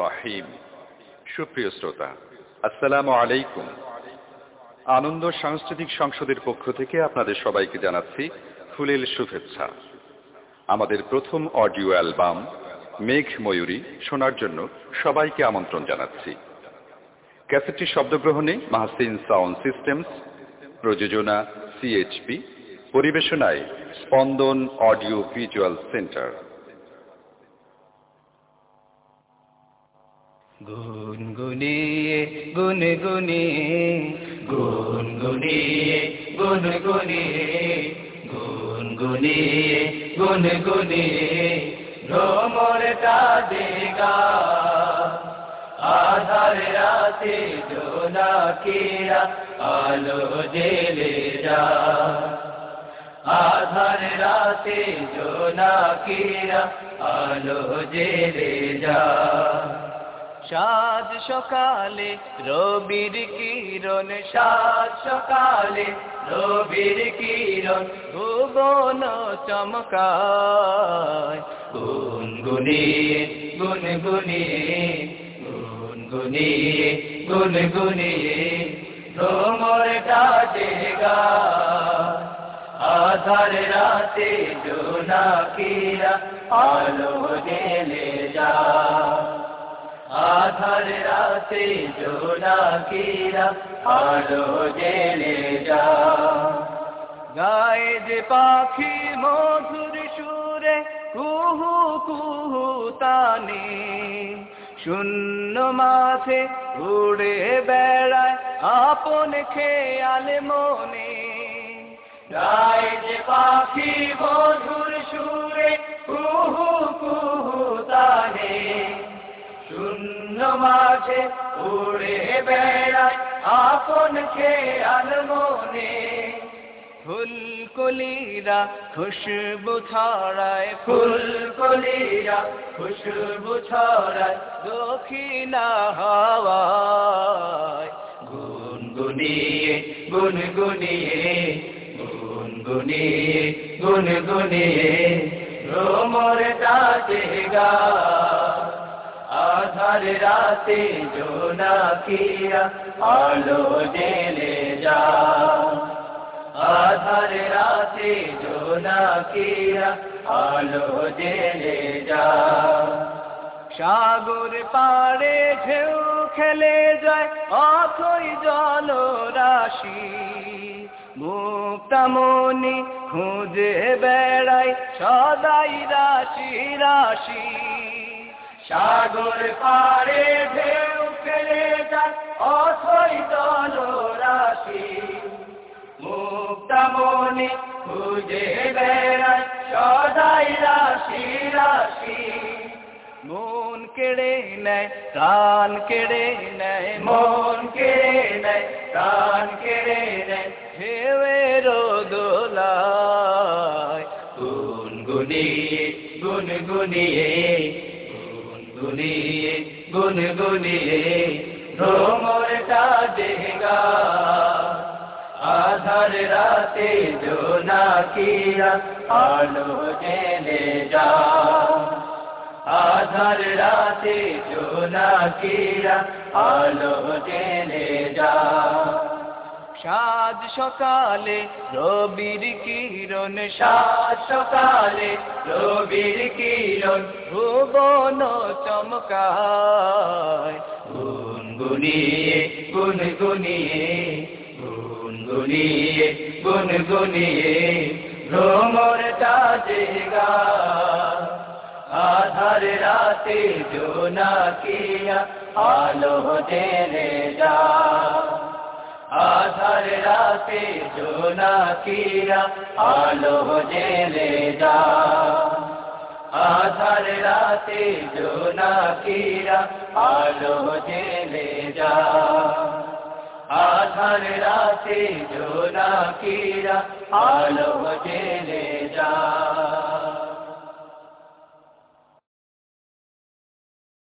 রহিম সুপ্রিয় শ্রোতা, আসসালামু আলাইকুম। আনন্দ সাংস্কৃতিক সংসদের পক্ষ থেকে আপনাদের সবাইকে জানাচ্ছি ফুলেল শুভেচ্ছা। আমাদের প্রথম অডিও অ্যালবাম, মেঘ ময়ূরী, শোনার জন্য সবাইকে আমন্ত্রণ জানাচ্ছি। ক্যাসেটটি শব্দগ্রহণে মাহসিন সাউন্ড সিস্টেমস, প্রযোজনা সিএইচপি পরিবেশনায় স্পন্দন অডিও ভিজুয়াল সেন্টার। গুনগুনিয়ে গুনগুনিয়ে গুনগুনিয়ে গুনগুনিয়ে গুনগুনিয়ে গুনগুনিয়ে ভ্রমরটা দেগা আধার রাতে জোনাকিরা আলো জেলে যা। আধার রাতে জোনাকিরা আলো জেলে যা। সাজ সকালে, রবির কিরণ সাজ সকালে, রবির কিরণ ভুবন চমকায়। গুনগুনিয়ে গুনগুনিয়ে গুনগুনিয়ে গুনগুনিয়ে ভ্রমরটা দেগা আধার রাতে জোনাকিরা আলো জেলে যা আধার রাতে জোনাকিরা আলো জেলে যা। গায়ে যে পাখি মধুর সুরে, কুহু কুহু তানে। শূন্য মাঠে উড়ে বেড়ায় আপন খেয়াল মনে। গায়ে যে পাখি মধুর সুরে, কুহু শূন্য মাঝে উড়ে বেড়ায় আপন খেয়াল মনে ফুল কলিরা খুশবু ছড়ায়। ফুল কলিরা খুশবু ছড়ায় দক্ষিণা হাওয়ায়। গুনগুনিয়ে গুনগুনিয়ে গুনগুনিয়ে গুনগুনিয়ে ভ্রমরটা দেগা আধার রাতে জোনাকিরা আলো জেলে যা আধার রাতে জোনাকিরা আলো জেলে যা সাগর পাড়ে ঢেউ খেলে যায় অথই জল রাশি মুক্তামণি খুঁজে বেড়ায় সদাই রাশি রাশি সাগর পারে ঢেউ ফেলে যায় দল রাশি মুক্তামণি খুঁজে বেড়ায়, সদাই রাশি রাশি। মন কেড়ে নেয়, প্রাণ কেড়ে নেয়, মন কেড়ে নেয়, প্রাণ কেড়ে নেয়, ঢেউয়ের দোলায়। গুনগুনিয়ে গুনগুনিয়ে গুনগুনিয়ে গুনগুনিয়ে ভ্রমরটা দেগা আধার রাতে জোনাকিরা আলো জেলে যা। আধার রাতে জোনাকিরা আলো জেলে যা। সাজ সকালে, রবির কিরণ সাজ সকালে, রবির কিরণ ভুবন চমকায়। গুনগুনিয়ে গুনগুনিয়ে গুনগুনিয়ে গুনগুনিয়ে ভ্রমরটা দেগা আধার রাতে জোনাকিয়া আলো জেলে যা। রাতে জোনাকিরা আলো জেলে যা। আধার রাতে জোনাকিরা আলো জেলে যা। আধার রাতে জোনাকিরা আলো জেলে যা।